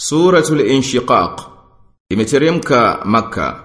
Suratul Inshiqaq imeteremka maka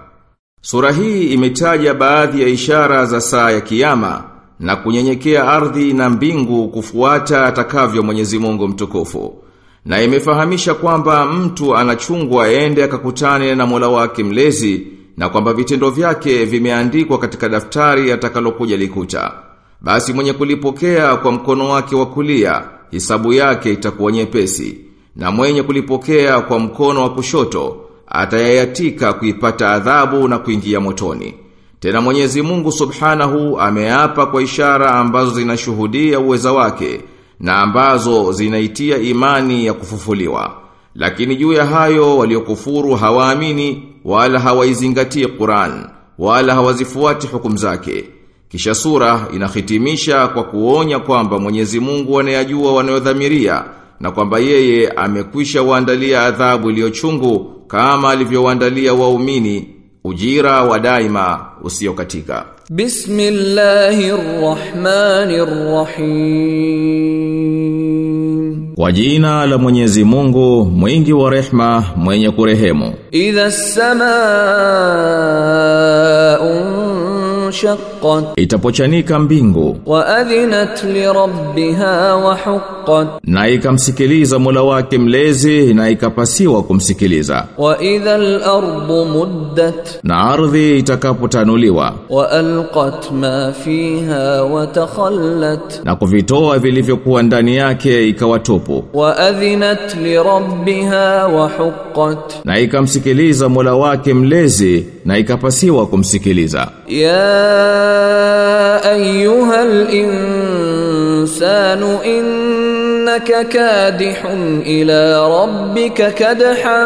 Sura hii imetaja baadhi ya ishara za saa ya kiyama na kunyenyekea ardhi na mbingu kufuata atakavyo Mwenyezi Mungu mtukufu. Na imefahamisha kwamba mtu anachungwa aende akakutane na Mola wake mlezi na kwamba vitendo vyake vimeandikwa katika daftari atakalokuja likuta. Basi mwenye kulipokea kwa mkono wake wa kulia, hisabu yake itakuwa nyepesi na mwenye kulipokea kwa mkono wa kushoto atayayatika kuipata adhabu na kuingia motoni. Tena Mwenyezi Mungu Subhanahu ameapa kwa ishara ambazo zinashuhudia uweza wake na ambazo zinaitia imani ya kufufuliwa. Lakini juu ya hayo waliokufuru hawaamini wala hawaizingatii Qur'an wala hawazifuati hukumu zake. Kisha sura inahitimisha kwa kuonya kwamba Mwenyezi Mungu anayajua wanayodhamiria na kwamba yeye amekwisha waandalia adhabu iliyochungu kama alivyowaandalia waumini ujira wa daima usiokatika. Bismillahirrahmanirrahim. Kwa jina la Mwenyezi Mungu mwingi wa rehma mwenye kurehemu. Idha as-samaa'u shaqqat Itapochanika mbingu. Wa adhinat li rabbiha wa huqqat. Na ikamsikiliza Mola wake mlezi na ikapasiwa kumsikiliza. wa idhal al-ardu muddat. Na ardhi itakapotanuliwa. Wa alqat ma fiha wa takhallat. Na kuvitoa vilivyokuwa ndani yake ikawa tupu. wa adhinat li rabbiha wa huqqat. Na ikamsikiliza Mola wake mlezi na ikapasiwa kumsikiliza. يا أيها الإنسان إنك كادح إلى ربك كدحا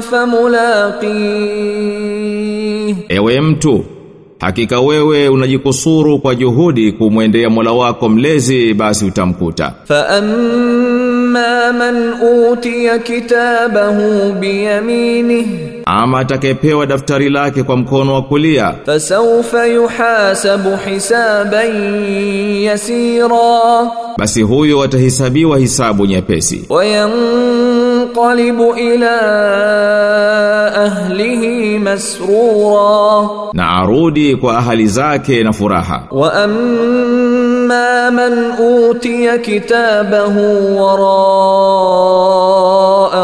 فملاقيه Ewe mtu, hakika wewe unajikusuru kwa juhudi kumwendea Mola wako mlezi basi utamkuta. Amma man utiya kitabahu biyaminihi ama atakayepewa daftari lake kwa mkono wa kulia fasawfa yuhasabu hisaban yasira basi huyo atahesabiwa hisabu nyepesi. wayanqalibu ila ahlihi masrura na arudi kwa ahali zake na furaha. wa amma وأما من أوتي كتابه وراء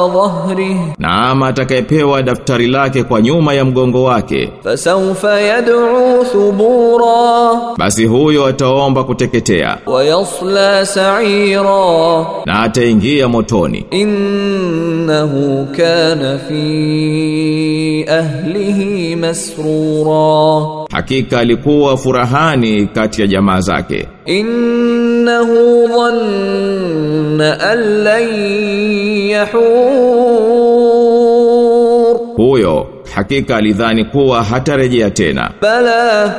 ظهره Na ama atakayepewa daftari lake kwa nyuma ya mgongo wake, فسوف يدعو ثبورا basi huyo ataomba kuteketea ويصلى سعيرا na ataingia motoni. إنه كان في أهله مسرورا Hakika alikuwa furahani kati ya jamaa zake. innahu dhanna an lan yahur, huyo hakika alidhani kuwa hatarejea tena. Bala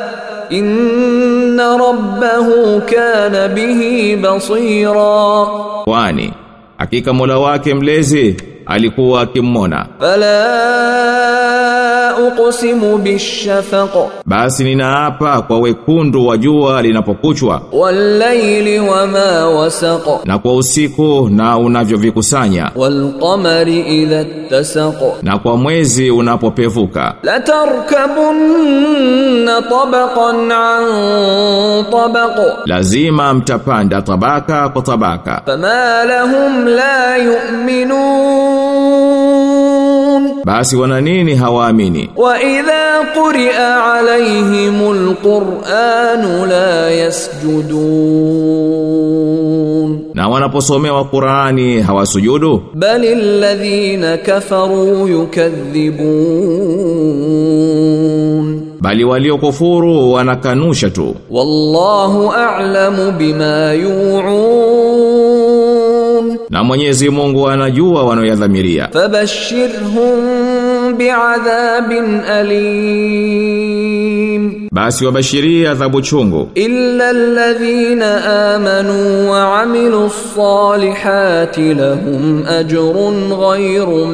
inna rabbahu kana bihi basira, kwani hakika Mola wake mlezi alikuwa akimmona. Bala uqsimu bishafaq. Basi ninaapa kwa wekundu wa jua linapokuchwa. Wallayli wama wasaq. Na kwa usiku na unavyovikusanya. Walqamari idha tasaq na kwa mwezi unapopevuka. Latarkabunna tabaqan an tabaq. Lazima mtapanda tabaka kwa tabaka. Fama lahum la yu'minun basi wana nini hawaamini? Wa idha quri'a alaihimul qur'anu la yasjudun. Na wanaposomewa Qur'ani hawasujudu? Bali alladhina kafaru yukadhibun bali walio kufuru wanakanusha tu. Wallahu a'lamu bima yu'un. Na Mwenyezi Mungu anajua wanayoyadhamiria fabashirhum bi'adhabin alim. Basi wabashiria adhabu chungu. Illa alladhina amanu wa amilus salihati lahum ajrun ghayru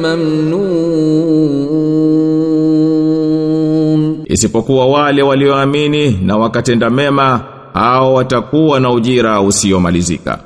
mamnun. Isipokuwa wale walioamini na wakatenda mema au watakuwa na ujira usiomalizika.